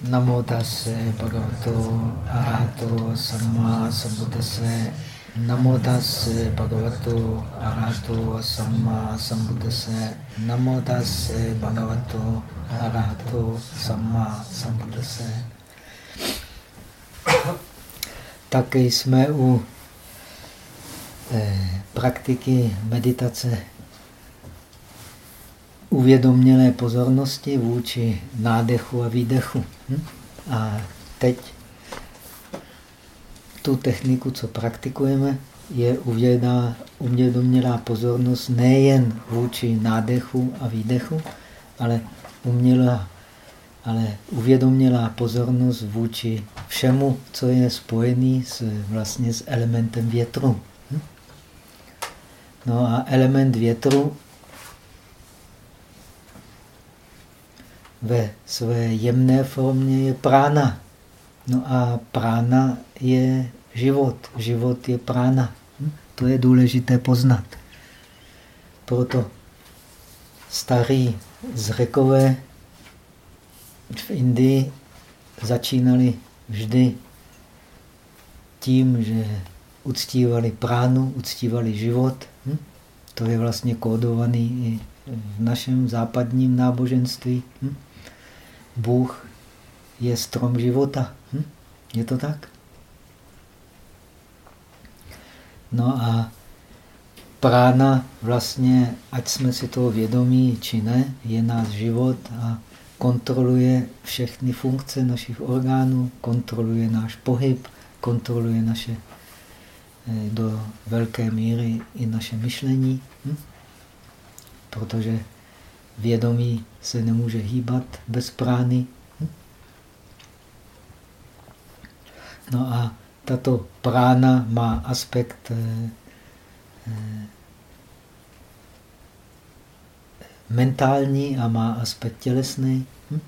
Namo tase bhagavato arahato samma sambuddhase. Namo tase bhagavato arahato samma sambuddhase. Namo tase bhagavato arahato samma sambuddhase. Také jsme u eh, praktiky meditace uvědomělé pozornosti vůči nádechu a výdechu. Hm? A teď tu techniku, co praktikujeme, je uvědomělá pozornost nejen vůči nádechu a výdechu, ale umělá, ale uvědomělá pozornost vůči všemu, co je spojený s, vlastně s elementem větru. Hm? No a element větru ve své jemné formě je prána. No a prána je život. Život je prána. Hm? To je důležité poznat. Proto starí zrekové v Indii začínali vždy tím, že uctívali pránu, uctívali život. Hm? To je vlastně kódovaný i v našem západním náboženství. Bůh je strom života. Hm? Je to tak? No a prána vlastně, ať jsme si toho vědomí či ne, je náš život a kontroluje všechny funkce našich orgánů, kontroluje náš pohyb, kontroluje naše eh, do velké míry i naše myšlení, hm? protože vědomí se nemůže hýbat bez prány. No a tato prána má aspekt eh, eh, mentální a má aspekt tělesný. Hm?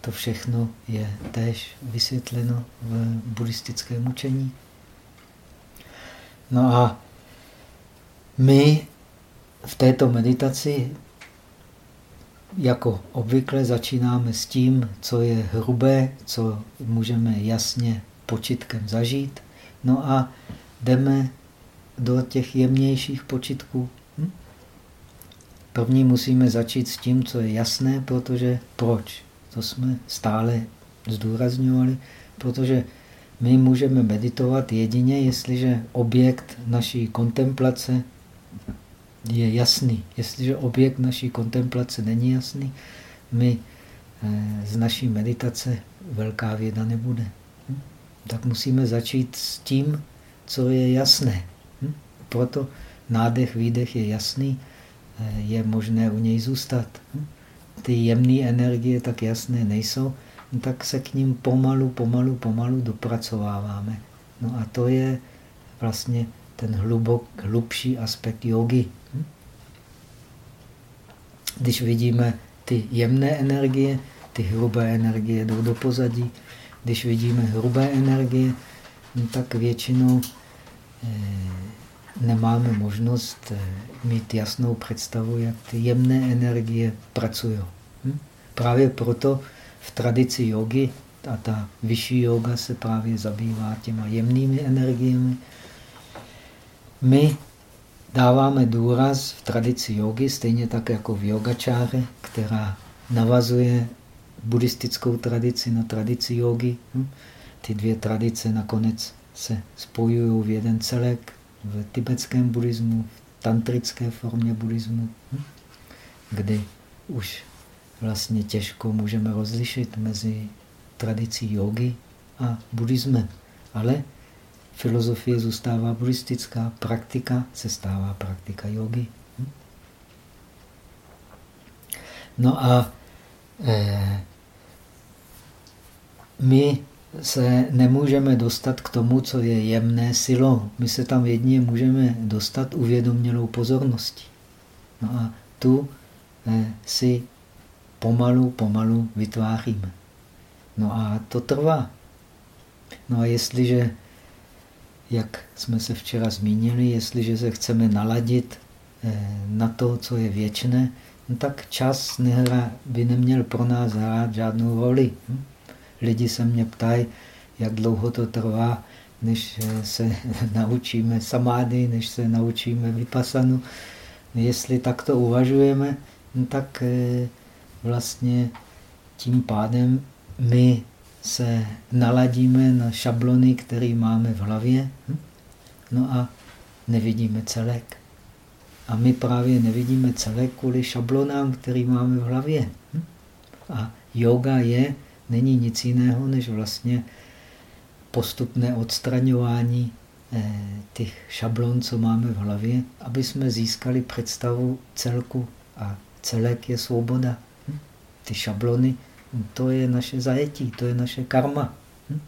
To všechno je též vysvětleno v buddhistickém učení. No a my v této meditaci jako obvykle začínáme s tím, co je hrubé, co můžeme jasně počitkem zažít. No a jdeme do těch jemnějších počitků. Hm? První musíme začít s tím, co je jasné, protože proč? To jsme stále zdůrazňovali, protože my můžeme meditovat jedině, jestliže objekt naší kontemplace je jasný. Jestliže objekt naší kontemplace není jasný, my eh, z naší meditace velká věda nebude. Hm? Tak musíme začít s tím, co je jasné. Hm? Proto nádech, výdech je jasný, eh, je možné u něj zůstat. Hm? Ty jemné energie tak jasné nejsou, tak se k ním pomalu, pomalu, pomalu dopracováváme. No a to je vlastně ten hlubok, hlubší aspekt jogy. Když vidíme ty jemné energie, ty hrubé energie jdou do pozadí. Když vidíme hrubé energie, no tak většinou eh, nemáme možnost eh, mít jasnou představu, jak ty jemné energie pracují. Hm? Právě proto v tradici jogy, a ta vyšší yoga se právě zabývá těma jemnými energiemi. My dáváme důraz v tradici jogy, stejně tak jako v yogačáře, která navazuje buddhistickou tradici na tradici jogy. Hm? Ty dvě tradice nakonec se spojují v jeden celek v tibetském buddhismu, v tantrické formě buddhismu, hm? kdy už vlastně těžko můžeme rozlišit mezi tradicí jogy a buddhismem. Ale filozofie zůstává buddhistická, praktika se stává praktika jogy. Hm? No a eh, my se nemůžeme dostat k tomu, co je jemné silou. My se tam jedině můžeme dostat uvědomělou pozorností. No a tu eh, si pomalu, pomalu vytváříme. No a to trvá. No a jestliže jak jsme se včera zmínili, jestliže se chceme naladit eh, na to, co je věčné, no tak čas nehra, by neměl pro nás hrát žádnou roli. Hm? lidi se mě ptají, jak dlouho to trvá, než se naučíme samády, než se naučíme vypasanu. Jestli takto uvažujeme, no tak eh, vlastně tím pádem my se naladíme na šablony, které máme v hlavě, hm? no a nevidíme celek. A my právě nevidíme celek kvůli šablonám, který máme v hlavě. Hm? A yoga je, není nic jiného, než vlastně postupné odstraňování eh, těch šablon, co máme v hlavě, aby jsme získali představu celku. A celek je svoboda. Hm? Ty šablony, to je naše zajetí, to je naše karma. Hm?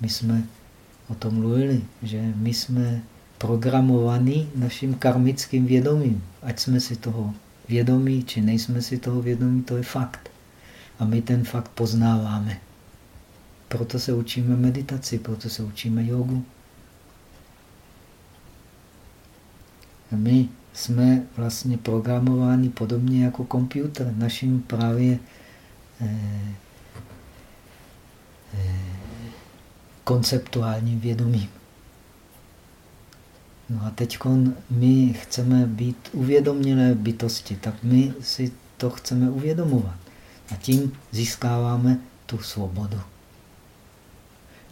My jsme o tom mluvili, že my jsme programovaní naším karmickým vědomím. Ať jsme si toho vědomí, či nejsme si toho vědomí, to je fakt. A my ten fakt poznáváme. Proto se učíme meditaci, proto se učíme jogu. My jsme vlastně programováni podobně jako počítač, naším právě konceptuálním vědomím. No a teď my chceme být uvědomělé bytosti, tak my si to chceme uvědomovat. A tím získáváme tu svobodu.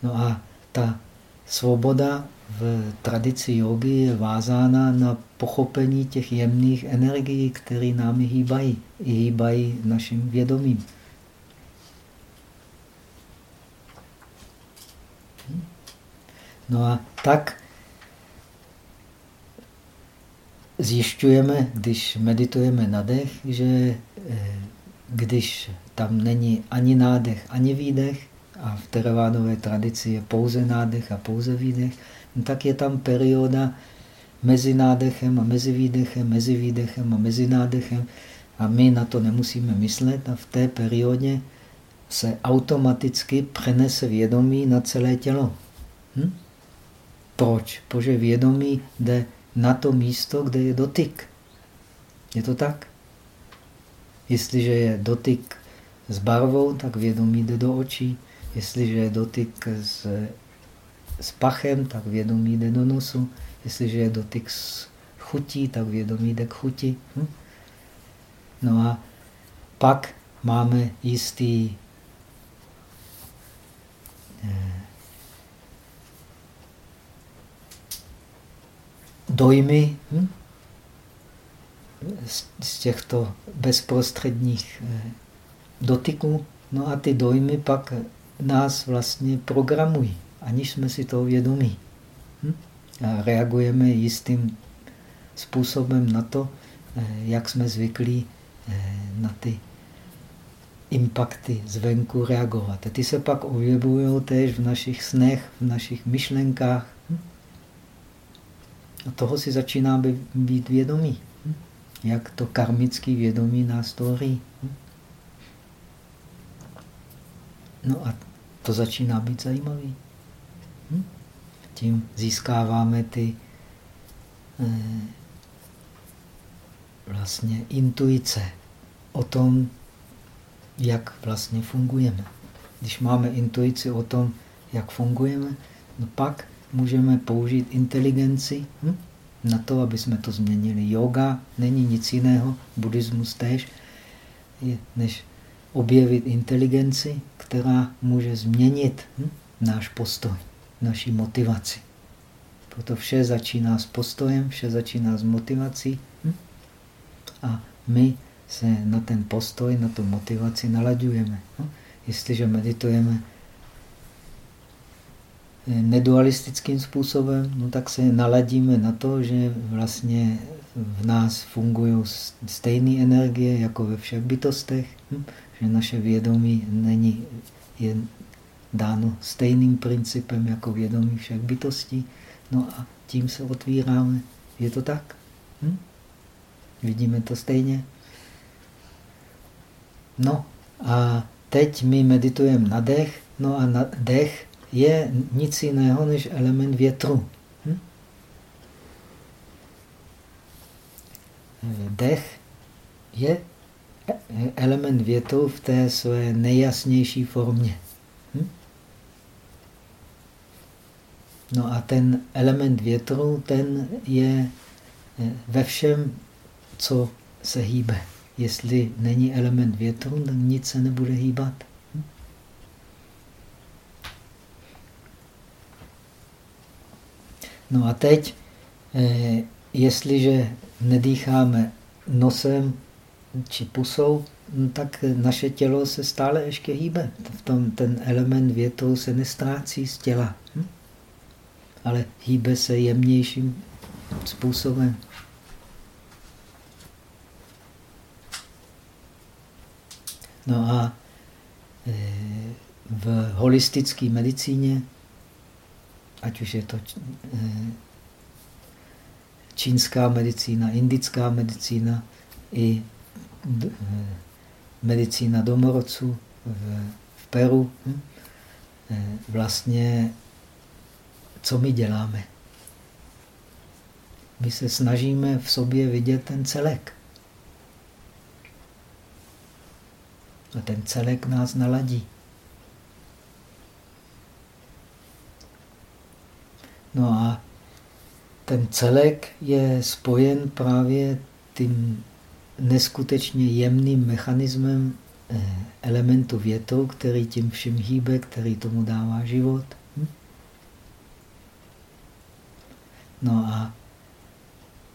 No a ta svoboda v tradici jogy je vázána na pochopení těch jemných energií, které námi hýbají. I hýbají naším vědomím. No a tak zjišťujeme, když meditujeme na dech, že eh, když tam není ani nádech, ani výdech, a v teravádové tradici je pouze nádech a pouze výdech, no tak je tam perioda mezi nádechem a mezi výdechem, mezi výdechem a mezi nádechem a my na to nemusíme myslet a v té periodě se automaticky přenese vědomí na celé tělo. Proč? Protože vědomí jde na to místo, kde je dotyk. Je to tak? Jestliže je dotyk s barvou, tak vědomí jde do očí. Jestliže je dotyk s, s pachem, tak vědomí jde do nosu. Jestliže je dotyk s chutí, tak vědomí jde k chuti. Hm? No a pak máme jistý eh, dojmy hm? z těchto bezprostředních eh, dotyků. No a ty dojmy pak nás vlastně programují, aniž jsme si toho vědomí. Hm? A reagujeme jistým způsobem na to, eh, jak jsme zvyklí eh, na ty impakty zvenku reagovat. A ty se pak objevují též v našich snech, v našich myšlenkách. A toho si začíná být vědomí. Jak to karmické vědomí nás tvoří. No a to začíná být zajímavý. Tím získáváme ty eh, vlastně intuice o tom, jak vlastně fungujeme. Když máme intuici o tom, jak fungujeme, no pak můžeme použít inteligenci hm? na to, aby jsme to změnili. Yoga není nic jiného, buddhismus též, než objevit inteligenci, která může změnit hm, náš postoj, naší motivaci. Proto vše začíná s postojem, vše začíná s motivací hm? a my se na ten postoj, na tu motivaci nalaďujeme. Hm? Jestliže meditujeme nedualistickým způsobem, no tak se naladíme na to, že vlastně v nás fungují stejné energie jako ve všech bytostech, hm? že naše vědomí není jen dáno stejným principem jako vědomí všech bytostí. No a tím se otvíráme. Je to tak? Hm? Vidíme to stejně? No a teď my meditujeme na dech. No a na dech je nic jiného než element větru. Hm? Dech je element větru v té své nejjasnější formě. Hm? No a ten element větru, ten je eh, ve všem, co se hýbe. Jestli není element větru, nic se nebude hýbat. No a teď, eh, jestliže nedýcháme nosem či pusou, no tak naše tělo se stále ještě hýbe. V tom ten element větru se nestrácí z těla, hm? ale hýbe se jemnějším způsobem. No a e, v holistické medicíně, ať už je to e, čínská medicína, indická medicína i e, medicína domorodců v, Peru, hm? vlastně co my děláme? My se snažíme v sobě vidět ten celek. A ten celek nás naladí. No a ten celek je spojen právě tím neskutečně jemným mechanismem eh, elementu větou, který tím vším hýbe, který tomu dává život. Hm? No a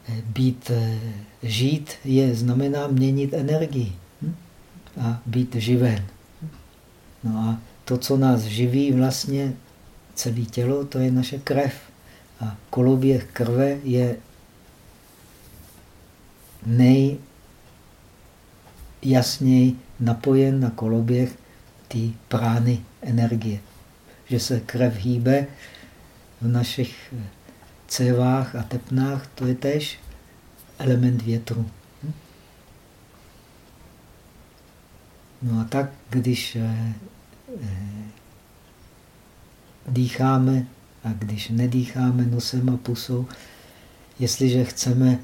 eh, být, eh, žít je, znamená měnit energii a být živen. No a to, co nás živí vlastně celé tělo, to je naše krev. A koloběh krve je nejjasněji napojen na koloběh té prány energie. Že se krev hýbe v našich cévách a tepnách, to je tež element větru. No a tak, když eh, eh, dýcháme a když nedýcháme nosem a pusou, jestliže chceme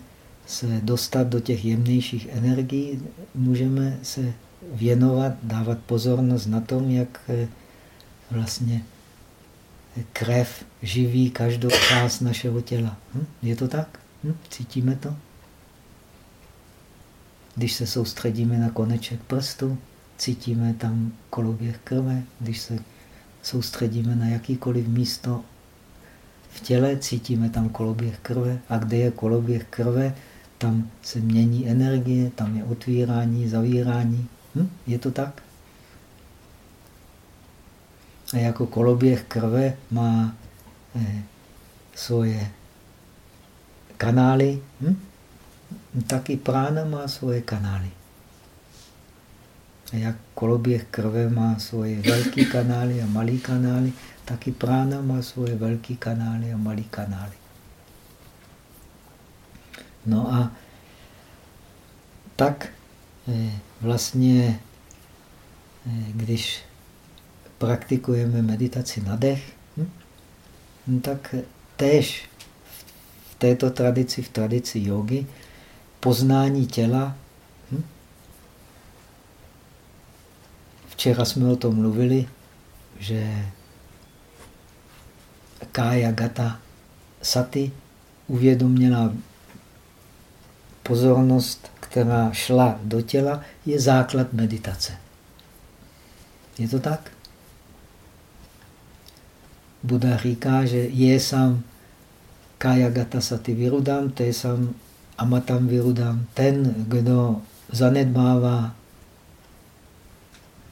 se dostat do těch jemnějších energií, můžeme se věnovat, dávat pozornost na tom, jak eh, vlastně krev živí každou část našeho těla. Hm? Je to tak? Hm? Cítíme to? Když se soustředíme na koneček prstu, cítíme tam koloběh krve. Když se soustředíme na jakýkoliv místo v těle, cítíme tam koloběh krve. A kde je koloběh krve, tam se mění energie, tam je otvírání, zavírání. Hm? Je to tak? A jako koloběh krve má eh, svoje kanály, hm? taky prána má svoje kanály. A jak koloběh krve má svoje velké kanály a malé kanály, tak i prána má svoje velké kanály a malé kanály. No a tak eh, vlastně, eh, když praktikujeme meditaci na dech, hm, no tak též v této tradici, v tradici jogy, poznání těla Včera jsme o tom mluvili, že Kaya Gata Sati uvědoměná pozornost, která šla do těla, je základ meditace. Je to tak? Buddha říká, že je sám Kaya Gata Sati Virudam, to je sám Amatam Virudam. Ten, kdo zanedbává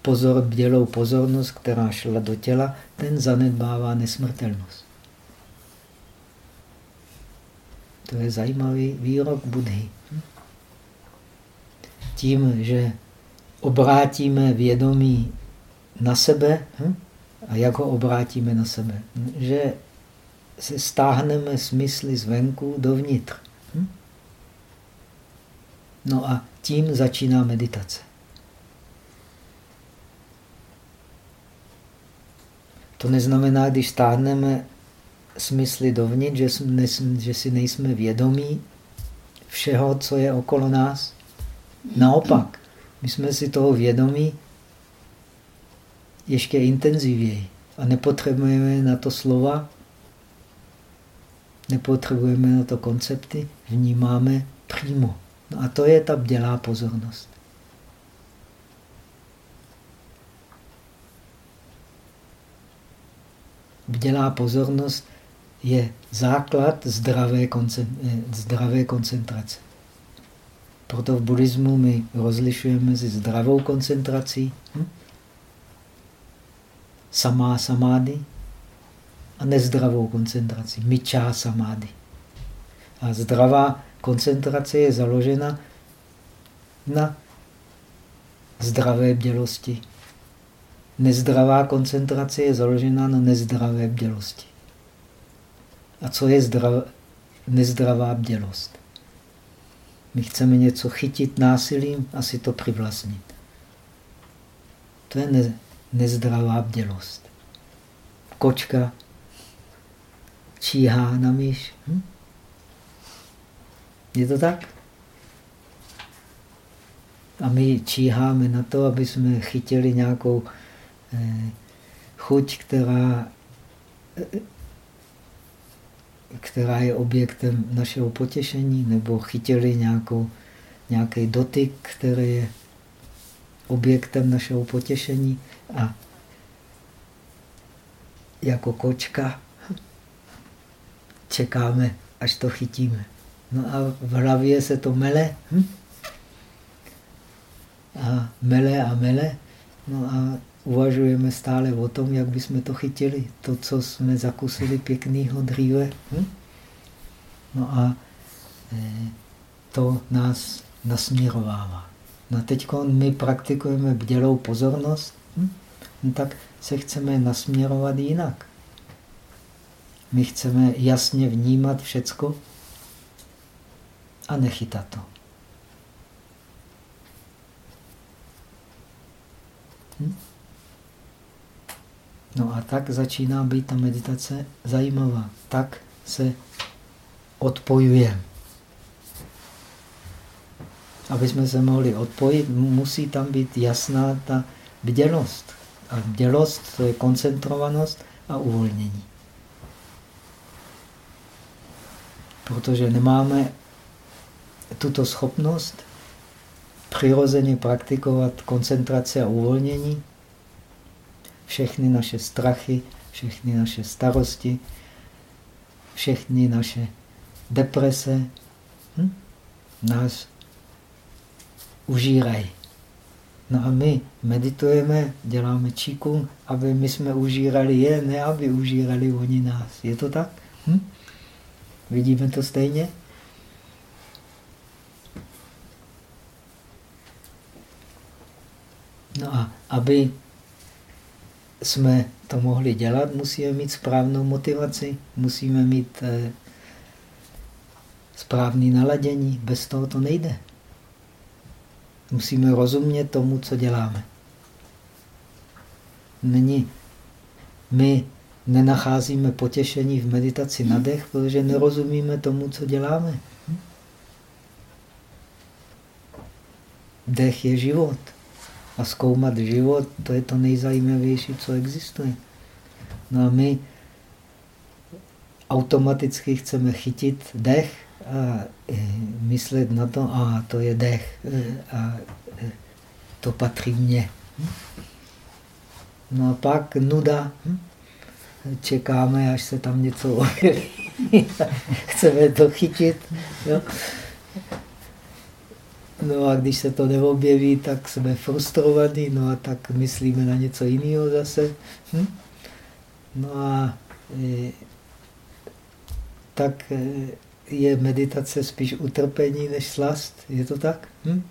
pozor, bdělou pozornost, která šla do těla, ten zanedbává nesmrtelnost. To je zajímavý výrok Budhy. Tím, že obrátíme vědomí na sebe, hm? a jak ho obrátíme na sebe? Že se stáhneme smysly zvenku dovnitř. Hm? No a tím začíná meditace. To neznamená, když stáhneme smysly dovnitř, že, že si nejsme vědomí všeho, co je okolo nás. Naopak, my jsme si toho vědomí ještě intenzivněji a nepotřebujeme na to slova, Nepotřebujeme na to koncepty, vnímáme přímo. No a to je ta bdělá pozornost. Bdělá pozornost je základ zdravé, zdravé koncentrace. Proto v buddhismu my rozlišujeme mezi zdravou koncentrací, hm? samá samády, a nezdravou koncentrací, myčá samády. A zdravá koncentrace je založena na zdravé bdělosti. Nezdravá koncentrace je založena na nezdravé bdělosti. A co je zdrav, nezdravá bdělost? My chceme něco chytit násilím a si to přivlastnit. To je ne, nezdravá bdělost. Kočka číhá na myš. Hm? Je to tak? A my číháme na to, aby jsme chytili nějakou eh, chuť, která, eh, která je objektem našeho potěšení, nebo chytili nějakou, nějaký dotyk, který je objektem našeho potěšení a jako kočka čekáme, až to chytíme. No a v hlavě se to mele. Hm? A mele a mele. No a uvažujeme stále o tom, jak bychom to chytili. To, co jsme zakusili pěknýho dříve. Hm? No a e, to nás nasměrovává. No teď my praktikujeme bdělou pozornost, hm? no tak se chceme nasměrovat jinak. My chceme jasně vnímat všecko a nechytat to. Hm? No a tak začíná být ta meditace zajímavá. Tak se odpojujeme. Aby jsme se mohli odpojit, musí tam být jasná ta bdělost. A bdělost to je koncentrovanost a uvolnění. Protože nemáme tuto schopnost přirozeně praktikovat koncentraci a uvolnění, všechny naše strachy, všechny naše starosti, všechny naše deprese hm, nás užírají. No a my meditujeme, děláme číkům, aby my jsme užírali je, ne aby užírali oni nás. Je to tak? Hm? Vidíme to stejně? No a aby jsme to mohli dělat, musíme mít správnou motivaci, musíme mít eh, správné naladění. Bez toho to nejde. Musíme rozumět tomu, co děláme. Není. My nenacházíme potěšení v meditaci na dech, protože nerozumíme tomu, co děláme. Dech je život. A zkoumat život, to je to nejzajímavější, co existuje. No a my automaticky chceme chytit dech a e, myslet na to, a to je dech e, a e, to patří mně. No a pak nuda. Hm? čekáme, až se tam něco objeví. Chceme to chytit. Jo? No a když se to neobjeví, tak jsme frustrovaní, no a tak myslíme na něco jiného zase. Hm? No a e, tak e, je meditace spíš utrpení než slast. Je to tak? Hm?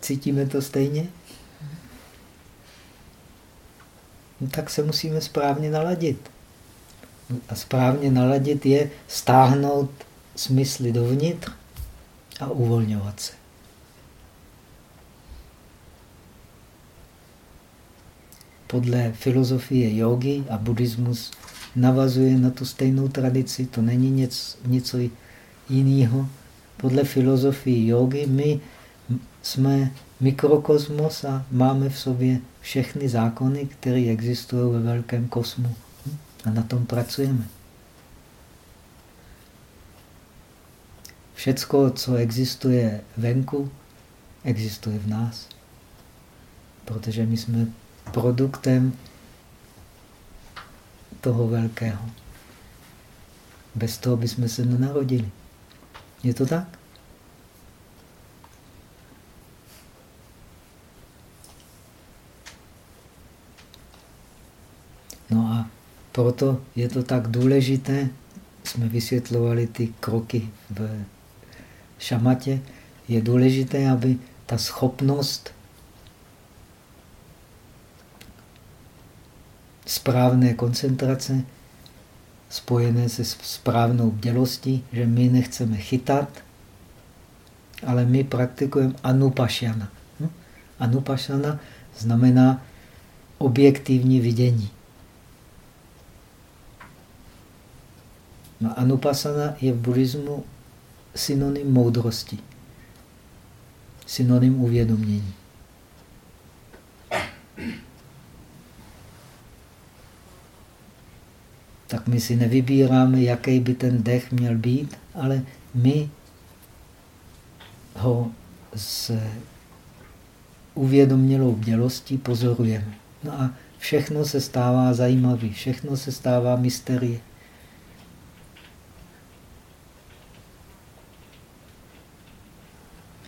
Cítíme to stejně? No, tak se musíme správně naladit a správně naladit je stáhnout smysly dovnitř a uvolňovat se. Podle filozofie jogy a buddhismus navazuje na tu stejnou tradici, to není něco, něco jiného. Podle filozofie jogy my jsme mikrokosmos a máme v sobě všechny zákony, které existují ve velkém kosmu. A na tom pracujeme. Všecko, co existuje venku, existuje v nás. Protože my jsme produktem toho velkého. Bez toho bychom se nenarodili. Je to tak? No a proto je to tak důležité, jsme vysvětlovali ty kroky v šamatě, je důležité, aby ta schopnost správné koncentrace spojené se správnou bdělostí, že my nechceme chytat, ale my praktikujeme anupašana. Hm? Anupašana znamená objektivní vidění. No, anupasana je v buddhismu synonym moudrosti, synonym uvědomění. Tak my si nevybíráme, jaký by ten dech měl být, ale my ho s uvědomělou bdělostí pozorujeme. No a všechno se stává zajímavý, všechno se stává mysterie.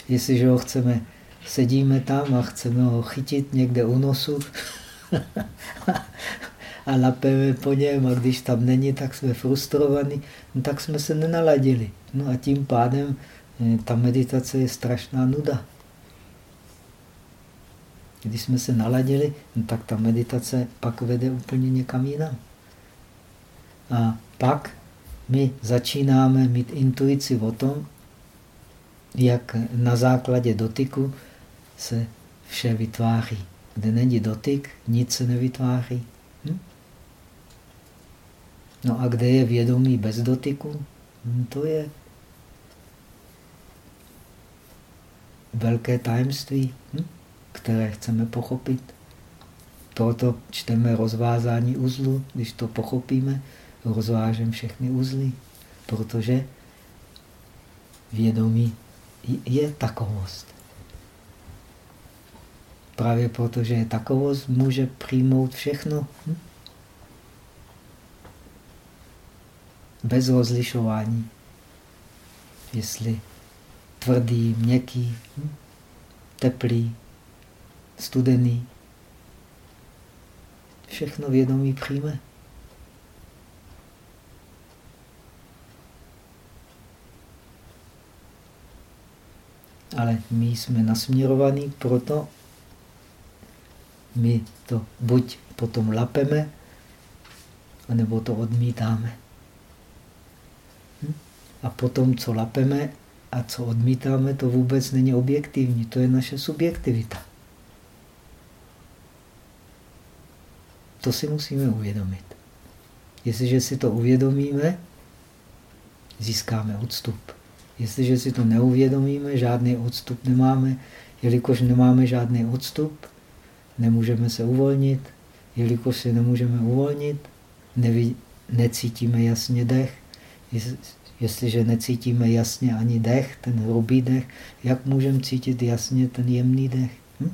Jestliže ho chceme, sedíme tam a chceme ho chytit někde u nosu, a lapeme po něm a když tam není, tak jsme frustrovaní, no, tak jsme se nenaladili. No a tím pádem eh, ta meditace je strašná nuda. Když jsme se naladili, no tak ta meditace pak vede úplně někam jinam. A pak my začínáme mít intuici o tom, jak na základě dotyku se vše vytváří. Kde není dotyk, nic se nevytváří. No a kde je vědomí bez dotyku? Hm, to je velké tajemství, hm? které chceme pochopit. Proto čteme rozvázání uzlu, když to pochopíme, rozvážeme všechny uzly, protože vědomí je takovost. Právě protože je takovost, může přijmout všechno. Hm? Bez rozlišování, jestli tvrdý, měkký, teplý, studený. Všechno vědomí přijme. Ale my jsme nasměrovaní, proto my to buď potom lapeme, anebo to odmítáme. A potom, co lapeme a co odmítáme, to vůbec není objektivní, to je naše subjektivita. To si musíme uvědomit. Jestliže si to uvědomíme, získáme odstup. Jestliže si to neuvědomíme, žádný odstup nemáme. Jelikož nemáme žádný odstup, nemůžeme se uvolnit. Jelikož se nemůžeme uvolnit, neví, necítíme jasně dech. Jestliže necítíme jasně ani dech, ten hrubý dech, jak můžeme cítit jasně ten jemný dech? Hm?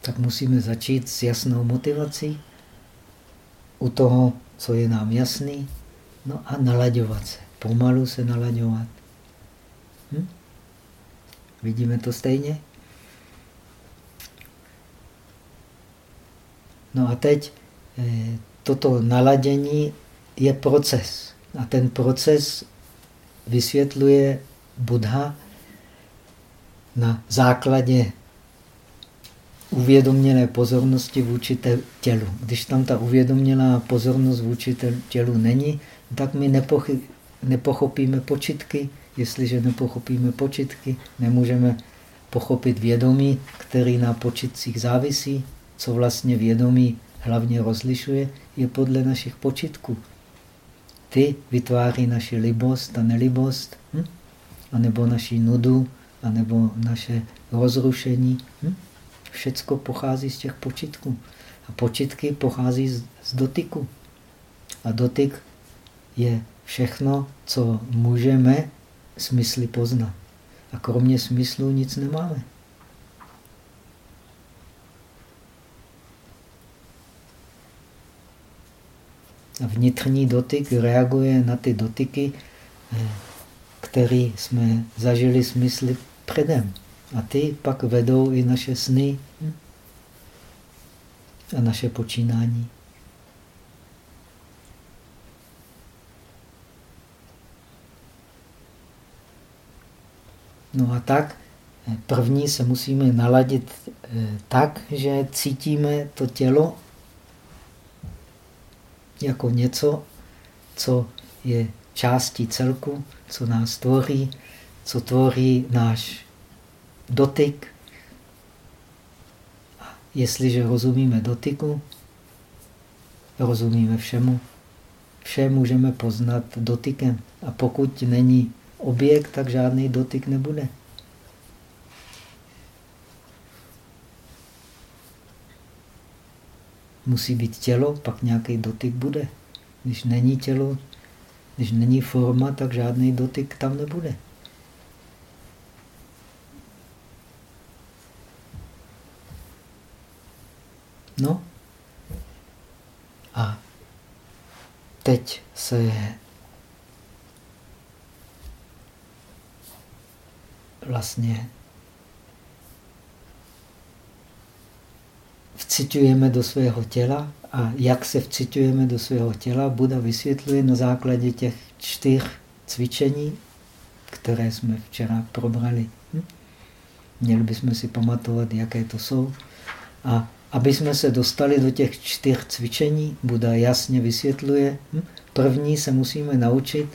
Tak musíme začít s jasnou motivací u toho, co je nám jasný, no a nalaďovat se. Pomalu se nalaďovat. Hm? Vidíme to stejně? No a teď toto naladění je proces. A ten proces vysvětluje Buddha na základě uvědomělé pozornosti vůči tělu. Když tam ta uvědomělá pozornost vůči tělu není, tak my nepochopíme počitky. Jestliže nepochopíme počitky, nemůžeme pochopit vědomí, který na počitcích závisí, co vlastně vědomí hlavně rozlišuje, je podle našich počitků. Ty vytváří naši libost a nelibost, hm? anebo naši nudu, anebo naše rozrušení. Hm? Všecko pochází z těch počitků. A počitky pochází z, z dotyku. A dotyk je všechno, co můžeme smysly poznat. A kromě smyslu nic nemáme. Vnitřní dotyk reaguje na ty dotyky, eh, které jsme zažili smysly předem. A ty pak vedou i naše sny hm? a naše počínání. No a tak eh, první se musíme naladit eh, tak, že cítíme to tělo jako něco, co je částí celku, co nás tvoří, co tvoří náš dotyk. Jestliže rozumíme dotyku, rozumíme všemu. Vše můžeme poznat dotykem. A pokud není objekt, tak žádný dotyk nebude. Musí být tělo, pak nějaký dotyk bude. Když není tělo, když není forma, tak žádný dotyk tam nebude. No a teď se vlastně vcitujeme do svého těla a jak se vcitujeme do svého těla, Buda vysvětluje na základě těch čtyř cvičení, které jsme včera probrali. Hm? Měli bychom si pamatovat, jaké to jsou. A aby jsme se dostali do těch čtyř cvičení, Buda jasně vysvětluje. Hm? První se musíme naučit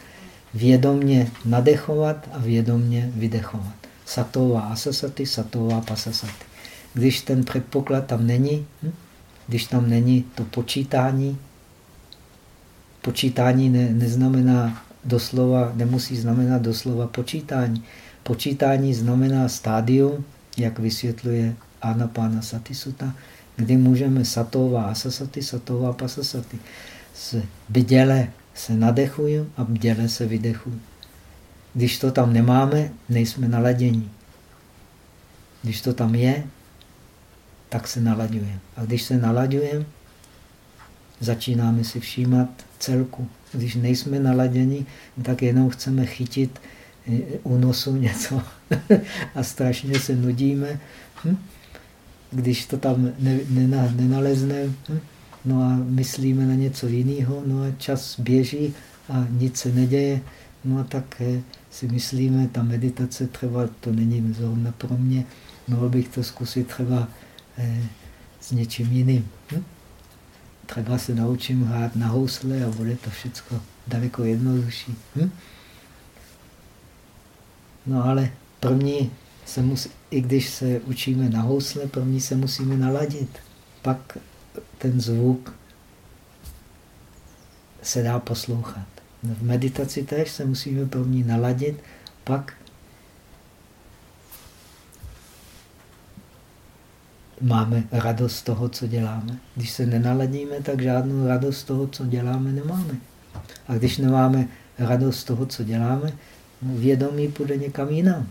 vědomně nadechovat a vědomně vydechovat. Satová asasaty, satová pasasaty. Když ten předpoklad tam není, hm? když tam není to počítání, počítání ne, neznamená doslova, nemusí znamenat doslova počítání. Počítání znamená stádium, jak vysvětluje Anapána Satisuta, kdy můžeme satová asasaty, satová pasasaty. Z bděle se nadechuju a bděle se vydechuju. Když to tam nemáme, nejsme naladění. Když to tam je, tak se nalaďujeme. A když se nalaďujeme, začínáme si všímat celku. Když nejsme naladěni, tak jenom chceme chytit eh, u nosu něco a strašně se nudíme. Hm? Když to tam nenalezneme, hm? no a myslíme na něco jiného, no a čas běží a nic se neděje, no a tak eh, si myslíme, ta meditace třeba, to není zrovna pro mě, mohl bych to zkusit třeba s něčím jiným. Hm? Třeba se naučím hrát na housle a bude to všechno daleko jednodušší. Hm? No ale první se musí, i když se učíme na housle, první se musíme naladit. Pak ten zvuk se dá poslouchat. V meditaci též se musíme první naladit, pak máme radost z toho, co děláme. Když se nenaladíme, tak žádnou radost z toho, co děláme, nemáme. A když nemáme radost z toho, co děláme, vědomí půjde někam jinam.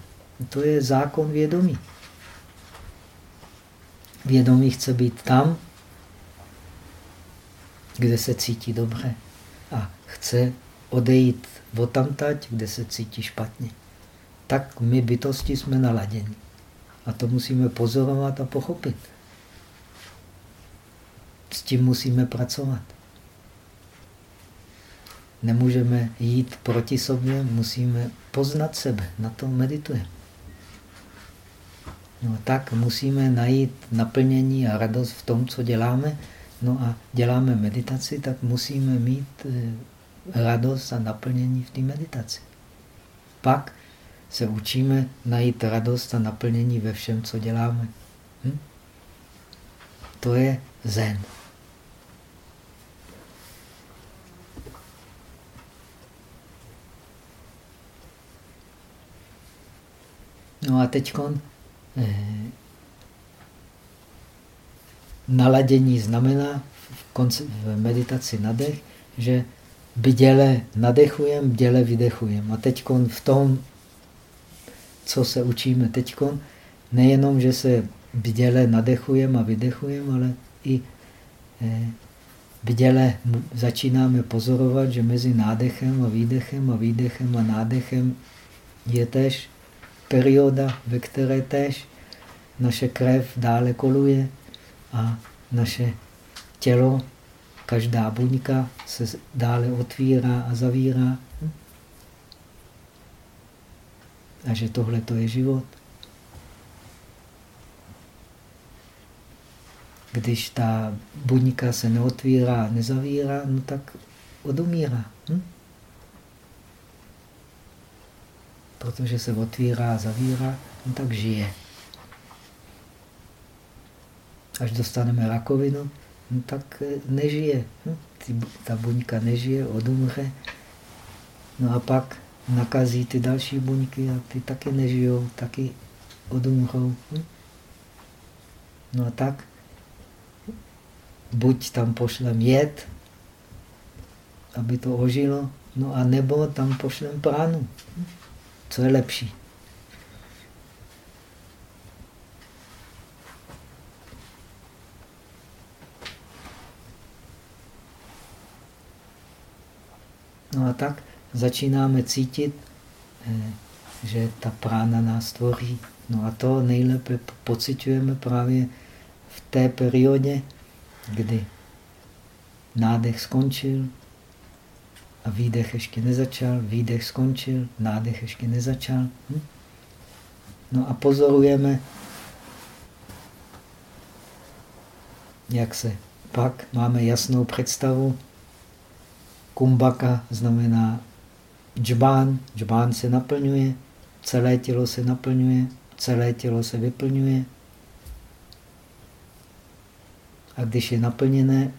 To je zákon vědomí. Vědomí chce být tam, kde se cítí dobře. A chce odejít tamtať, kde se cítí špatně. Tak my bytosti jsme naladěni. A to musíme pozorovat a pochopit. S tím musíme pracovat. Nemůžeme jít proti sobě, musíme poznat sebe. Na to meditujeme. No tak musíme najít naplnění a radost v tom, co děláme. No a děláme meditaci, tak musíme mít eh, radost a naplnění v té meditaci. Pak se učíme najít radost a naplnění ve všem, co děláme. Hm? To je zen. No a teď eh, naladění znamená v, konci, v meditaci na dech, že bděle nadechujeme, bděle vydechujeme. A teď v tom, co se učíme teď, nejenom, že se bděle nadechujeme a vydechujeme, ale i eh, bděle začínáme pozorovat, že mezi nádechem a výdechem a výdechem a nádechem je tež perioda, ve které tež naše krev dále koluje a naše tělo, každá buňka se dále otvírá a zavírá. A že tohle to je život. Když ta buňka se neotvírá, nezavírá, no tak odumírá. Hm? Protože se otvírá a zavírá, no tak žije. Až dostaneme rakovinu, no tak eh, nežije. Hm? Ta buňka nežije, odumře. No a pak nakazí ty další buňky a ty taky nežijou, taky odumřou. Hm? No a tak buď tam pošlem jed, aby to ožilo, no a nebo tam pošlem pránu. Co je lepší? No a tak začínáme cítit, eh, že ta prána nás tvoří. No a to nejlépe pocitujeme právě v té periodě, kdy nádech skončil a výdech ještě nezačal, výdech skončil, nádech ještě nezačal. Hm? No a pozorujeme, jak se pak máme jasnou představu. Kumbaka znamená džbán, džbán se naplňuje, celé tělo se naplňuje, celé tělo se vyplňuje. A když je naplněné,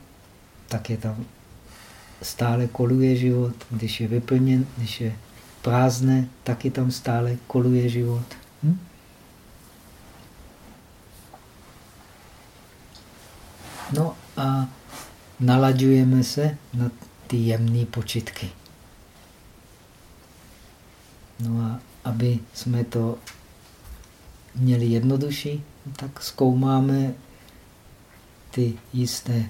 tak je tam stále koluje život. Když je vyplněn, když je prázdné, taky tam stále koluje život. Hm? No a nalaďujeme se na ty jemné počitky. No a aby jsme to měli jednodušší, tak zkoumáme ty jisté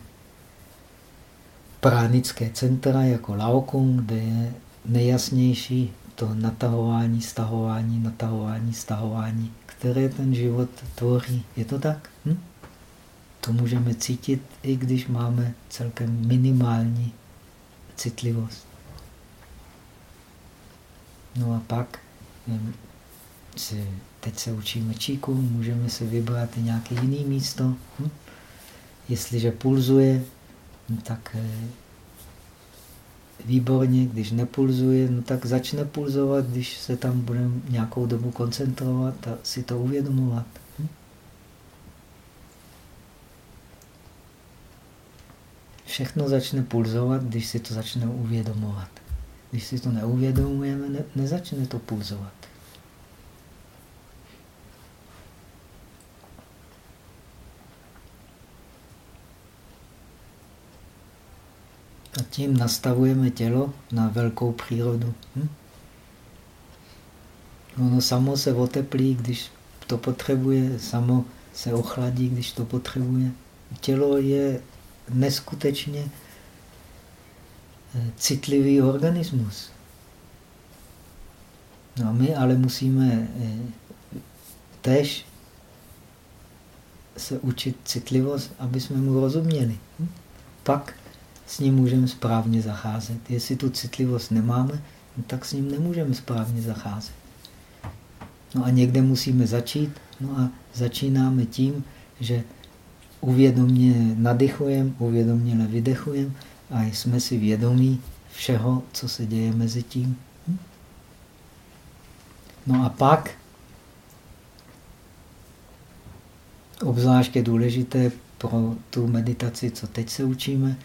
pránické centra jako Laokung, kde je nejasnější to natahování, stahování, natahování, stahování, které ten život tvoří. Je to tak? Hm? To můžeme cítit, i když máme celkem minimální citlivost. No a pak hm, teď se učíme číku, můžeme si vybrat i nějaké jiné místo. Hm? Jestliže pulzuje, no tak eh, výborně, když nepulzuje, no tak začne pulzovat, když se tam budeme nějakou dobu koncentrovat a si to uvědomovat. Hm? Všechno začne pulzovat, když si to začne uvědomovat. Když si to neuvědomujeme, ne, nezačne to pulzovat. A tím nastavujeme tělo na velkou přírodu. Hm? Ono samo se oteplí, když to potřebuje, samo se ochladí, když to potřebuje. Tělo je neskutečně citlivý organismus. No a my ale musíme eh, tež se učit citlivost, aby jsme mu rozuměli. Hm? Pak s ním můžeme správně zacházet. Jestli tu citlivost nemáme, no tak s ním nemůžeme správně zacházet. No a někde musíme začít. No a začínáme tím, že uvědomně nadychujeme, uvědomně vydechujeme a jsme si vědomí všeho, co se děje mezi tím. Hm? No a pak, obzvlášť je důležité pro tu meditaci, co teď se učíme,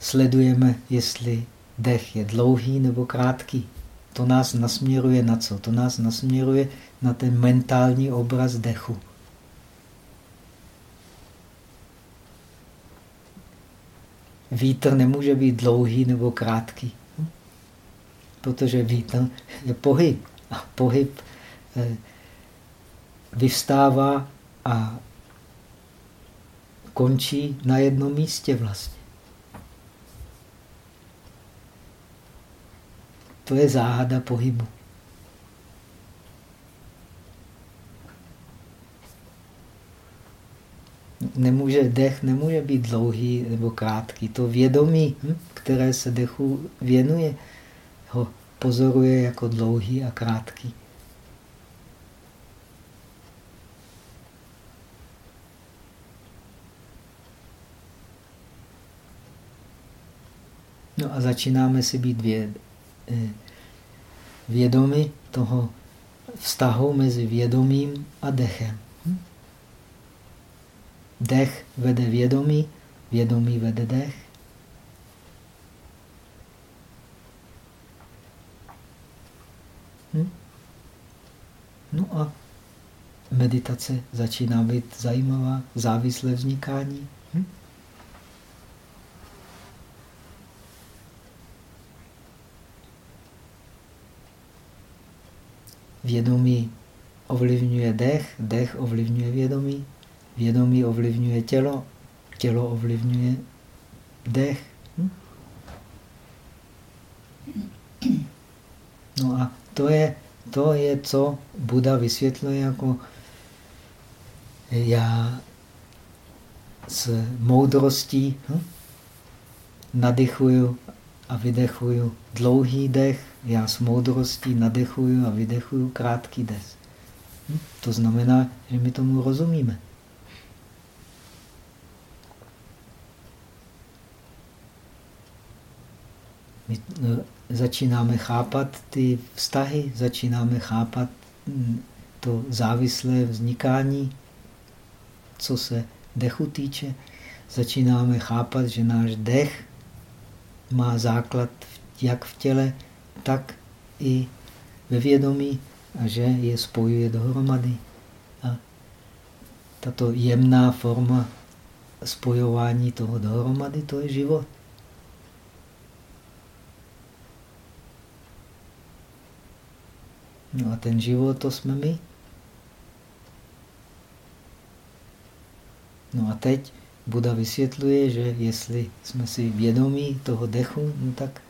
sledujeme, jestli dech je dlouhý nebo krátký. To nás nasměruje na co? To nás nasměruje na ten mentální obraz dechu. Vítr nemůže být dlouhý nebo krátký. Protože vítr je pohyb. A pohyb eh, vyvstává a končí na jednom místě vlastně. To je záhada pohybu. Nemůže, dech nemůže být dlouhý nebo krátký. To vědomí, hm, které se dechu věnuje, ho pozoruje jako dlouhý a krátký. No a začínáme si být eh, vědomi toho vztahu mezi vědomím a dechem. Dech vede vědomí, vědomí vede dech. Hm? No a meditace začíná být zajímavá, závislé vznikání. Hm? Vědomí ovlivňuje dech, dech ovlivňuje vědomí, vědomí ovlivňuje tělo, tělo ovlivňuje dech. Hm? No a to je, to je, co Buda vysvětluje jako já s moudrostí hm? nadychuju a vydechuju dlouhý dech, já s moudrostí nadechuju a vydechuju krátký dech. Hm? To znamená, že my tomu rozumíme. My no, začínáme chápat ty vztahy, začínáme chápat hm, to závislé vznikání, co se dechu týče. Začínáme chápat, že náš dech má základ jak v těle, tak i ve vědomí a že je spojuje dohromady. A tato jemná forma spojování toho dohromady, to je život. No a ten život, to jsme my. No a teď Buda vysvětluje, že jestli jsme si vědomí toho dechu, no tak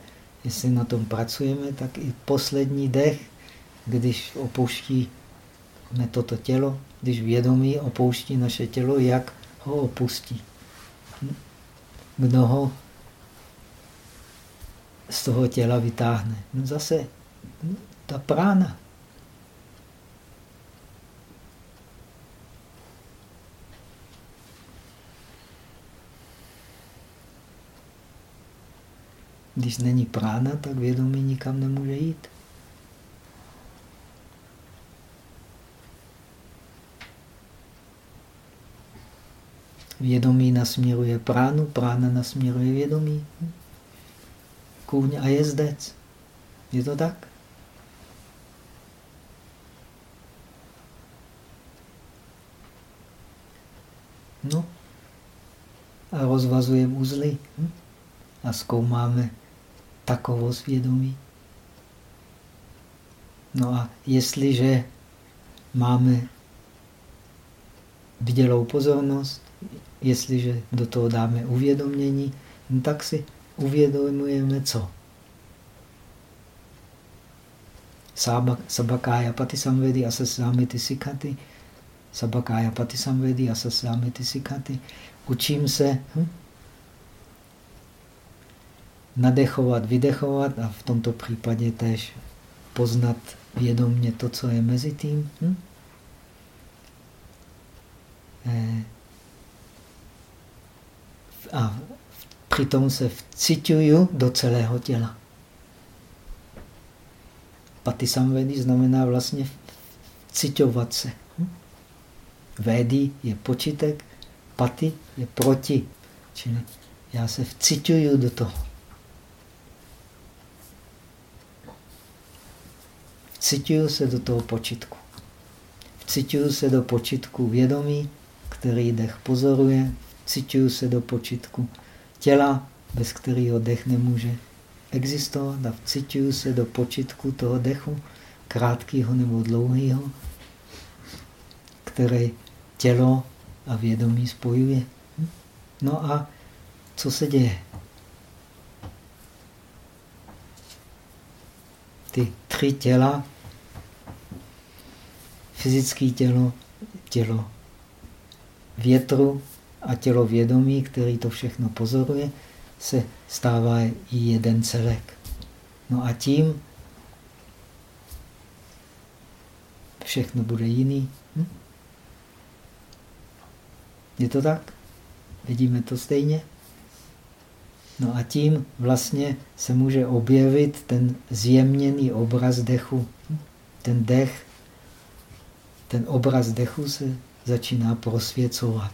jestli na tom pracujeme, tak i poslední dech, když opouštíme toto tělo, když vědomí opouští naše tělo, jak ho opustí. Kdo ho z toho těla vytáhne? No zase no, ta prána. Když není prána, tak vědomí nikam nemůže jít. Vědomí nasměruje pránu, prána nasměruje vědomí. Kůň a jezdec. Je to tak? No. A rozvazujeme uzly hm? a zkoumáme takovou svědomí. No a jestliže máme vidělou pozornost, jestliže do toho dáme uvědomění, no tak si uvědomujeme co? Sabakája patisamvedi asasamiti sikati. Sabakája patisamvedi asasamiti sikati. Učím se hm? Nadechovat, vydechovat a v tomto případě tež poznat vědomně to, co je mezi tím. Hm? Eh, a přitom se vcituju do celého těla. Pati samvedi znamená vlastně citovat se. Hm? Védy je počítek, pati je proti. Čili já se vcituju do toho. Vcituju se do toho počitku. Vcituju se do počitku vědomí, který dech pozoruje. Vcituju se do počitku těla, bez kterého dech nemůže existovat a vcituju se do počitku toho dechu, krátkého nebo dlouhého, který tělo a vědomí spojuje. No a co se děje? Ty tři těla, fyzické tělo, tělo větru a tělo vědomí, který to všechno pozoruje, se stává i jeden celek. No a tím všechno bude jiný. Hm? Je to tak? Vidíme to stejně? No a tím vlastně se může objevit ten zjemněný obraz dechu. Ten dech, ten obraz dechu se začíná prosvěcovat.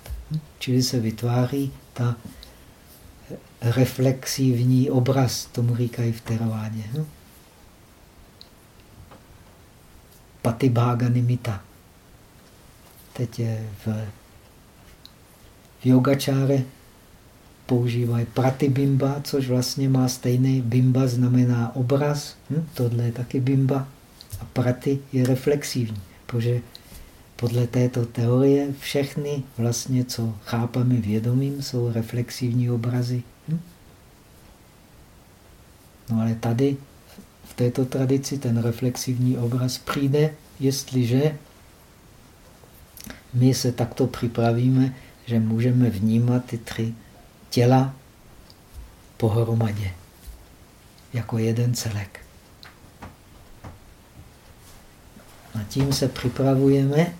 Čili se vytváří ta reflexivní obraz, tomu říkají v teravádě. Patibhaga nimita. Teď je v, v yogačáre používají pratibimba, což vlastně má stejný bimba, znamená obraz. Hm? Tohle je taky bimba. A prati je reflexivní, protože podle této teorie všechny vlastně, co chápeme vědomím, jsou reflexivní obrazy. Hm? No ale tady, v této tradici, ten reflexivní obraz přijde, jestliže my se takto připravíme, že můžeme vnímat ty tři těla pohromadě, jako jeden celek. A tím se připravujeme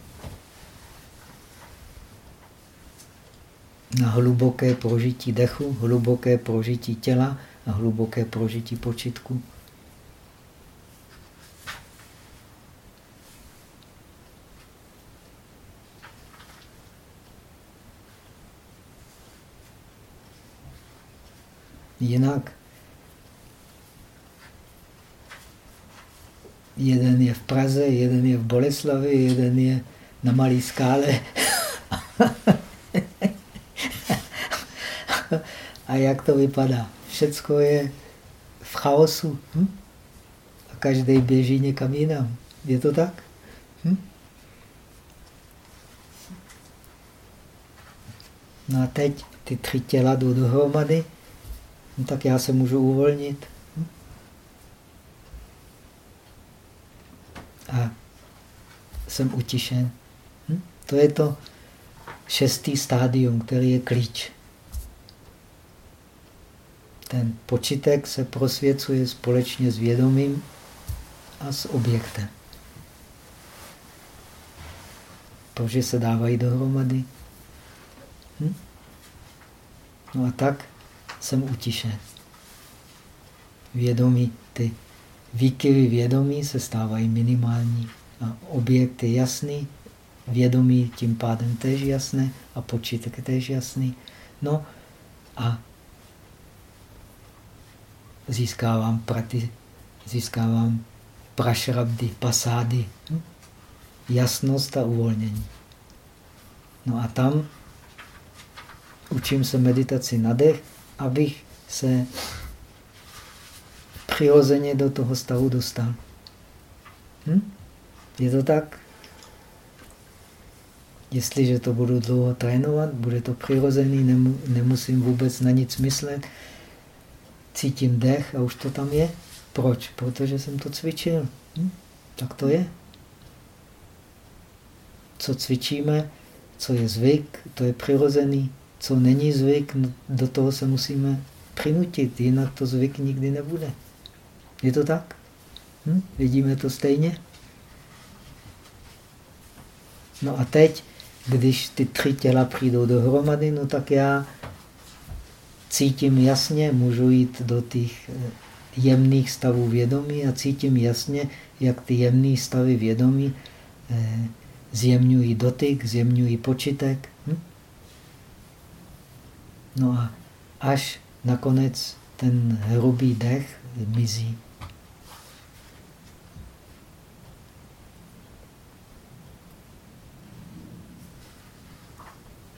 na hluboké prožití dechu, hluboké prožití těla a hluboké prožití počitku. Jinak jeden je v Praze, jeden je v Boleslavi, jeden je na malé skále. A jak to vypadá? Všecko je v chaosu. Hm? A každý běží někam jinam. Je to tak? Hm? No a teď ty tři těla jdou dohromady no tak já se můžu uvolnit. A jsem utišen. Hm? To je to šestý stádium, který je klíč. Ten počitek se prosvěcuje společně s vědomím a s objektem. Protože se dávají dohromady. Hm? No a tak jsem utišen. Vědomí, ty výkyvy vědomí se stávají minimální. A objekt je jasný, vědomí tím pádem tež jasné a počítek je tež jasný. No a získávám praty, získávám prašrabdy, pasády, hm? jasnost a uvolnění. No a tam učím se meditaci na dech, abych se přirozeně do toho stavu dostal. Hm? Je to tak? Jestliže to budu dlouho trénovat, bude to přirozený, nemusím vůbec na nic myslet, cítím dech a už to tam je. Proč? Protože jsem to cvičil. Hm? Tak to je. Co cvičíme, co je zvyk, to je přirozený co není zvyk, no, do toho se musíme přinutit, jinak to zvyk nikdy nebude. Je to tak? Hm? Vidíme to stejně? No a teď, když ty tři těla přijdou dohromady, no tak já cítím jasně, můžu jít do těch eh, jemných stavů vědomí a cítím jasně, jak ty jemné stavy vědomí eh, zjemňují dotyk, zjemňují počitek. Hm? No a až nakonec ten hrubý dech mizí.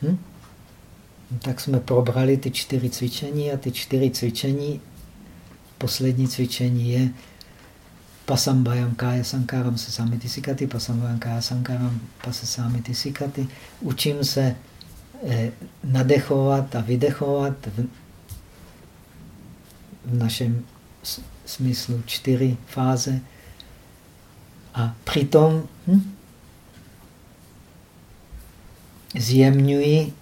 Hm? No, tak jsme probrali ty čtyři cvičení a ty čtyři cvičení, poslední cvičení je Pasambayam Kaya Sankaram Sasamiti Sikati, Pasambayam Kaya Sankaram Pasasamiti Sikati. Učím se eh, nadechovat a vydechovat v, v našem smyslu čtyři fáze. A přitom hm, zjemňuji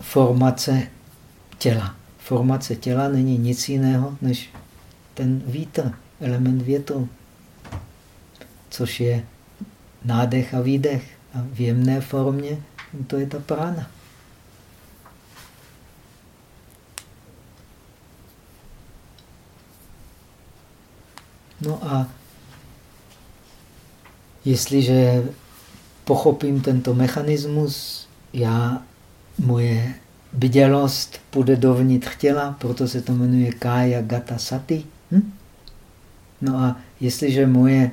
formace těla. Formace těla není nic jiného než ten vítr, element větru, což je nádech a výdech. A v jemné formě to je ta prána. No a jestliže pochopím tento mechanismus, já, moje bdělost půjde dovnitř těla, proto se to jmenuje Kaya Gata Sati. Hm? No a jestliže moje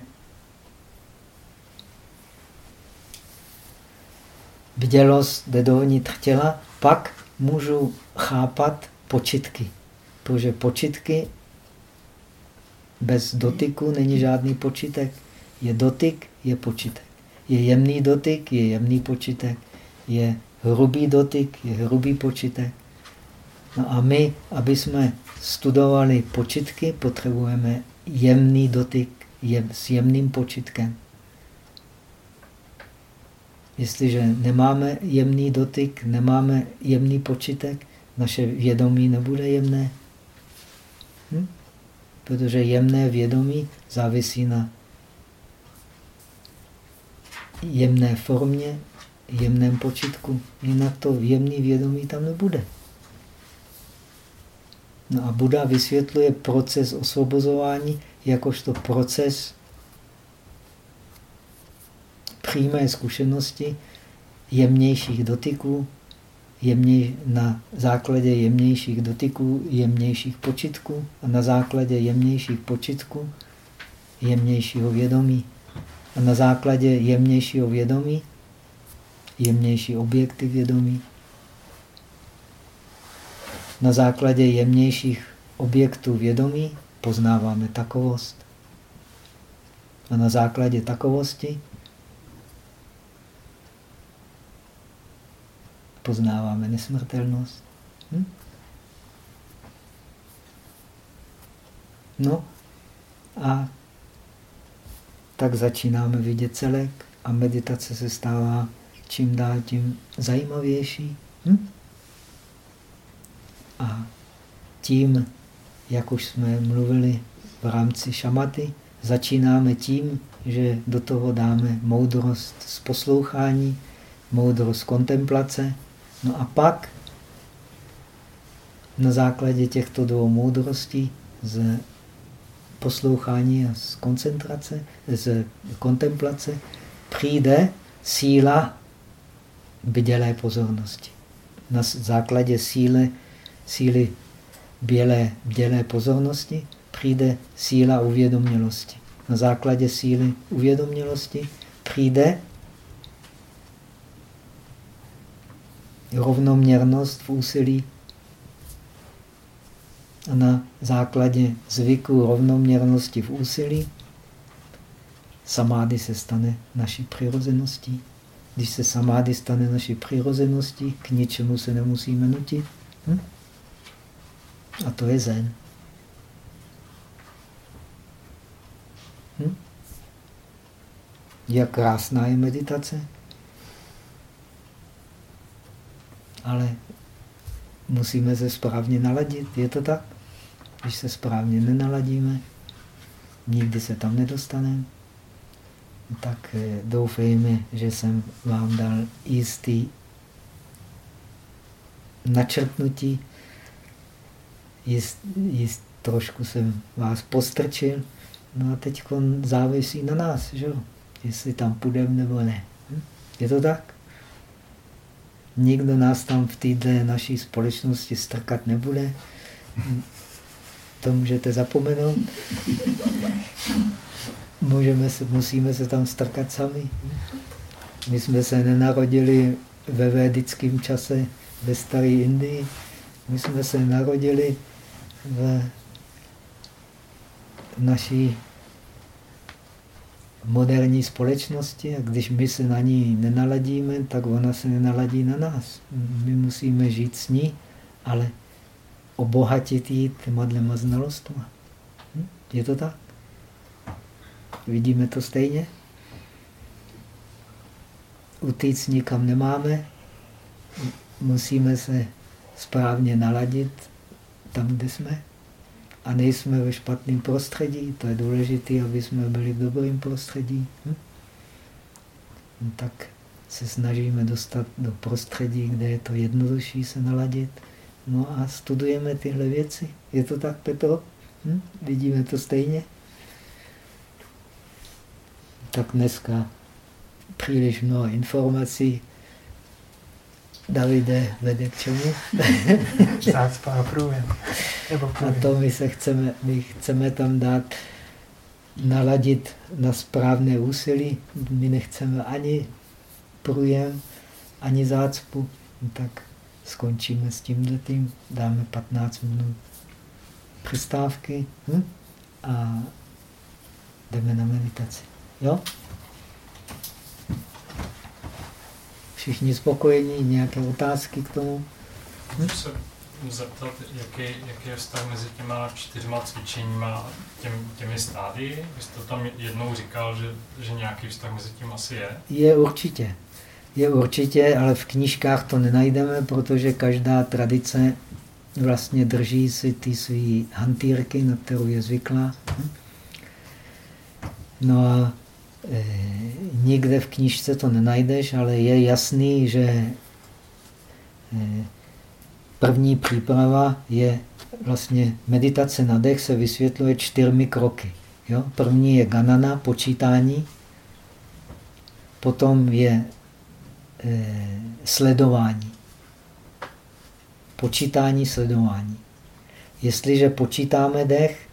bdělost jde dovnitř těla, pak můžu chápat počitky. Protože počitky bez dotyku není žádný počitek. Je dotyk, je počitek. Je jemný dotyk, je jemný počitek. Je hrubý dotyk, je hrubý počitek. No a my, aby jsme studovali počitky, potřebujeme jemný dotyk jem, s jemným počitkem. Jestliže nemáme jemný dotyk, nemáme jemný počitek, naše vědomí nebude jemné. Hm? Protože jemné vědomí závisí na jemné formě, jemném počitku. Jinak to jemný vědomí tam nebude. No a Buda vysvětluje proces osvobozování jakožto proces přímé zkušenosti jemnějších dotyků, jemněj, na základě jemnějších dotyků, jemnějších počitků a na základě jemnějších počitků jemnějšího vědomí. A na základě jemnějšího vědomí jemnější objekty vědomí. Na základě jemnějších objektů vědomí poznáváme takovost. A na základě takovosti poznáváme nesmrtelnost. Hm? No a tak začínáme vidět celek a meditace se stává čím dál tím zajímavější. Hm? A tím, jak už jsme mluvili v rámci šamaty, začínáme tím, že do toho dáme moudrost z poslouchání, moudrost kontemplace, no a pak na základě těchto dvou moudrostí z poslouchání a z koncentrace, z kontemplace přijde síla bdělé pozornosti. Na základě síly, síly bělé, bdělé pozornosti přijde síla uvědomělosti. Na základě síly uvědomělosti přijde rovnoměrnost v úsilí a na základě zvyku rovnoměrnosti v úsilí samády se stane naší přirozeností. Když se samády stane naší přirozeností, k ničemu se nemusíme nutit. Hm? A to je zen. Hm? Jak krásná je meditace. Ale musíme se správně naladit. Je to tak? Když se správně nenaladíme, nikdy se tam nedostaneme tak eh, doufejme, že jsem vám dal jistý načrtnutí. Jist, jist, trošku jsem vás postrčil. No a teď závisí na nás, že? jestli tam půjdeme nebo ne. Hm? Je to tak? Nikdo nás tam v této naší společnosti strkat nebude. To můžete zapomenout můžeme se, musíme se tam strkat sami. My jsme se nenarodili ve védickém čase, ve staré Indii. My jsme se narodili v naší moderní společnosti a když my se na ní nenaladíme, tak ona se nenaladí na nás. My musíme žít s ní, ale obohatit ji těma znalostma. Hm? Je to tak? Vidíme to stejně? Utíct nikam nemáme, musíme se správně naladit tam, kde jsme. A nejsme ve špatném prostředí, to je důležité, aby jsme byli v dobrém prostředí. Hm? No, tak se snažíme dostat do prostředí, kde je to jednodušší se naladit. No a studujeme tyhle věci. Je to tak, Petro? Hm? Vidíme to stejně? Tak dneska příliš mnoho informací. Davide vede k čemu? Zácpa a průjem. A to my se chceme, my chceme tam dát, naladit na správné úsilí. My nechceme ani průjem, ani zácpu. Tak skončíme s tímhle tím, dáme 15 minut přestávky hm? a jdeme na meditaci. Jo? Všichni spokojení, nějaké otázky k tomu? Hm? se zeptat, jaký, jaký je vztah mezi těma čtyřma cvičeníma a těm, těmi stádii? Vy jste tam jednou říkal, že, že nějaký vztah mezi tím asi je? Je určitě. Je určitě, ale v knížkách to nenajdeme, protože každá tradice vlastně drží si ty své hantýrky, na kterou je zvyklá. No a nikde v knížce to nenajdeš, ale je jasný, že e, první příprava je vlastně meditace na dech se vysvětluje čtyřmi kroky. Jo? První je ganana, počítání, potom je e, sledování. Počítání, sledování. Jestliže počítáme dech,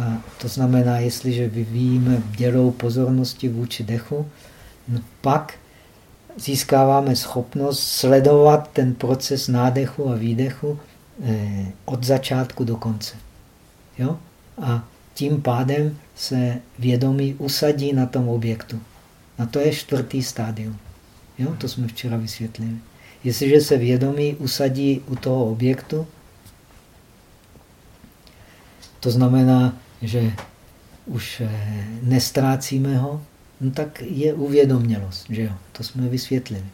a to znamená, jestliže vyvíjíme dělou pozornosti vůči dechu, no pak získáváme schopnost sledovat ten proces nádechu a výdechu eh, od začátku do konce. Jo? A tím pádem se vědomí usadí na tom objektu. A to je čtvrtý stádium. Jo? To jsme včera vysvětlili. Jestliže se vědomí usadí u toho objektu, to znamená, že už eh, nestrácíme ho, no tak je uvědomělost. Že jo? To jsme vysvětlili.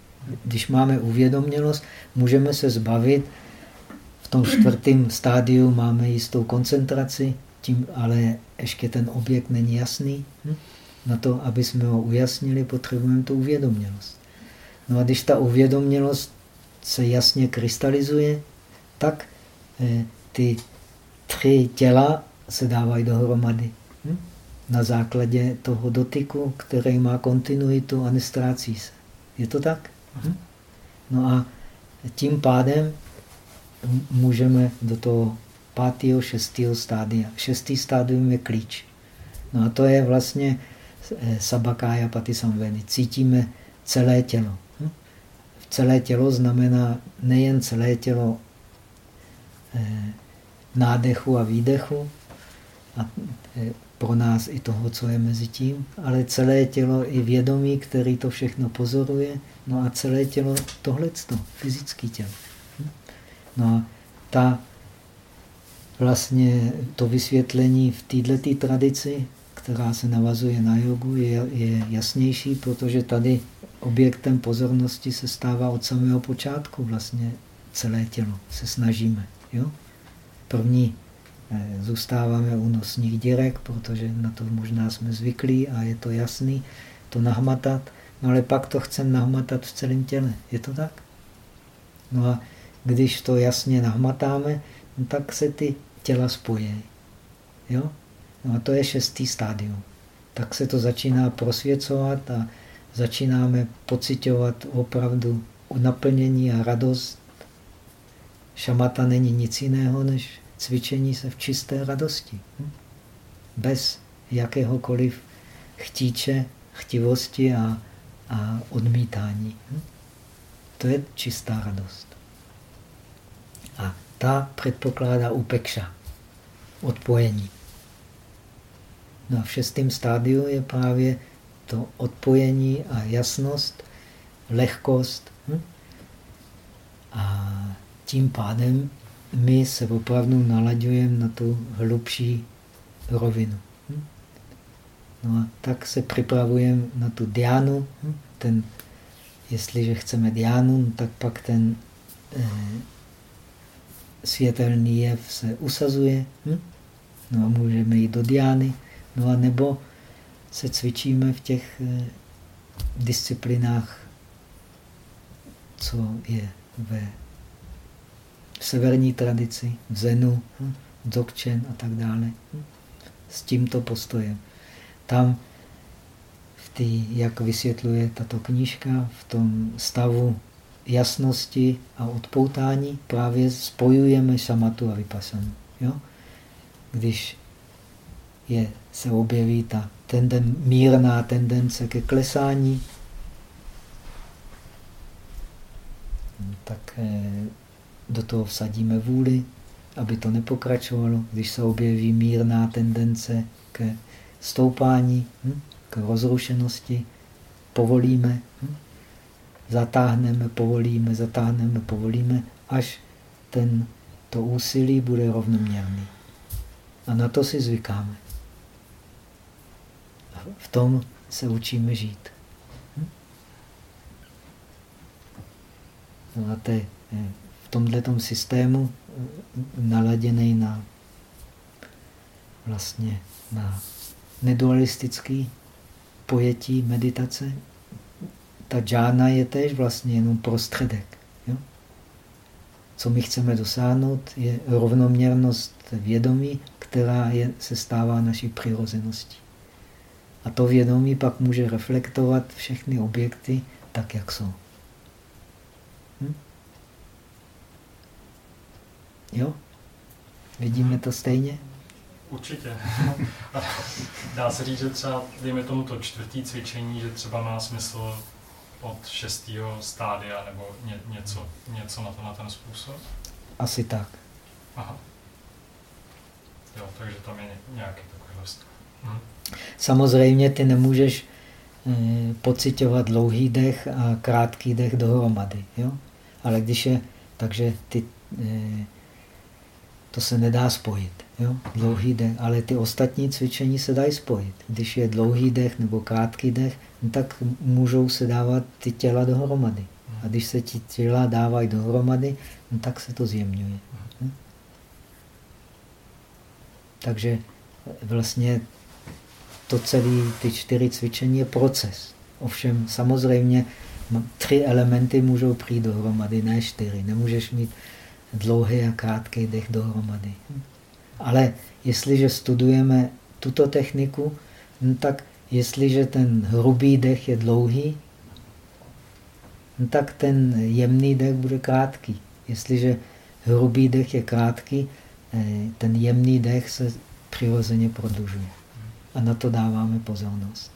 Když máme uvědomělost, můžeme se zbavit. V tom čtvrtém stádiu máme jistou koncentraci, tím ale ještě ten objekt není jasný. Hm? Na to, aby jsme ho ujasnili, potřebujeme tu uvědomělost. No a když ta uvědomělost se jasně krystalizuje, tak eh, ty tři těla se dávají dohromady. Hm? Na základě toho dotyku, který má kontinuitu a nestrácí se. Je to tak? Hm? No a tím pádem můžeme do toho pátého, šestého stádia. Šestý stádium je klíč. No a to je vlastně eh, sabakája patisamveny. Cítíme celé tělo. Hm? Celé tělo znamená nejen celé tělo eh, nádechu a výdechu, a pro nás i toho, co je mezi tím, ale celé tělo i vědomí, který to všechno pozoruje, no a celé tělo tohleto, fyzické tělo. No a ta vlastně to vysvětlení v této tradici, která se navazuje na jogu, je, je jasnější, protože tady objektem pozornosti se stává od samého počátku vlastně celé tělo. Se snažíme. Jo? První zůstáváme u nosních dírek, protože na to možná jsme zvyklí a je to jasný, to nahmatat, no ale pak to chceme nahmatat v celém těle. Je to tak? No a když to jasně nahmatáme, no tak se ty těla spojí. Jo? No a to je šestý stádium. Tak se to začíná prosvěcovat a začínáme pocitovat opravdu naplnění a radost. Šamata není nic jiného, než cvičení se v čisté radosti. Hm? Bez jakéhokoliv chtíče, chtivosti a, a odmítání. Hm? To je čistá radost. A ta předpokládá upekša, odpojení. No a v šestém stádiu je právě to odpojení a jasnost, lehkost. Hm? A tím pádem my se opravdu nalaďujeme na tu hlubší rovinu. Hm? No a tak se připravujeme na tu diánu. Hm? Ten, jestliže chceme diánu, no tak pak ten eh, světelný jev se usazuje. Hm? No a můžeme jít do diány. No a nebo se cvičíme v těch eh, disciplinách, co je ve severní tradici, v Zenu, Dzogchen a tak dále. S tímto postojem. Tam, v tý, jak vysvětluje tato knížka, v tom stavu jasnosti a odpoutání právě spojujeme šamatu a vypasanu. Jo? Když je, se objeví ta tenden, mírná tendence ke klesání, tak eh, do toho vsadíme vůli, aby to nepokračovalo. Když se objeví mírná tendence ke stoupání, hm, k rozrušenosti, povolíme, hm, zatáhneme, povolíme, zatáhneme, povolíme, až ten, to úsilí bude rovnoměrný. A na to si zvykáme. v tom se učíme žít. Hm? No a to je tomto systému eh, naladěný na vlastně na nedualistický pojetí meditace, ta džána je též vlastně jenom prostředek. Jo? Co my chceme dosáhnout, je rovnoměrnost vědomí, která je, se stává naší přirozeností. A to vědomí pak může reflektovat všechny objekty tak, jak jsou. Jo? Vidíme to stejně? Určitě. Dá se říct, že třeba, dejme tomu to čtvrtý cvičení, že třeba má smysl od šestého stádia nebo ně, něco, něco na to na ten způsob? Asi tak. Aha. Jo, takže tam je nějaký takový stav. Hm. Samozřejmě ty nemůžeš e, pocitovat dlouhý dech a krátký dech dohromady. Jo? Ale když je, takže ty e, to se nedá spojit. Jo? Dlouhý dech, ale ty ostatní cvičení se dají spojit. Když je dlouhý dech nebo krátký dech, no tak můžou se dávat ty těla dohromady. A když se ti těla dávají dohromady, no tak se to zjemňuje. Hm? Takže vlastně to celé, ty čtyři cvičení je proces. Ovšem samozřejmě tři elementy můžou přijít dohromady, ne čtyři. Nemůžeš mít dlouhý a krátký dech dohromady. Ale jestliže studujeme tuto techniku, no tak jestliže ten hrubý dech je dlouhý, no tak ten jemný dech bude krátký. Jestliže hrubý dech je krátký, eh, ten jemný dech se přirozeně prodlužuje. A na to dáváme pozornost.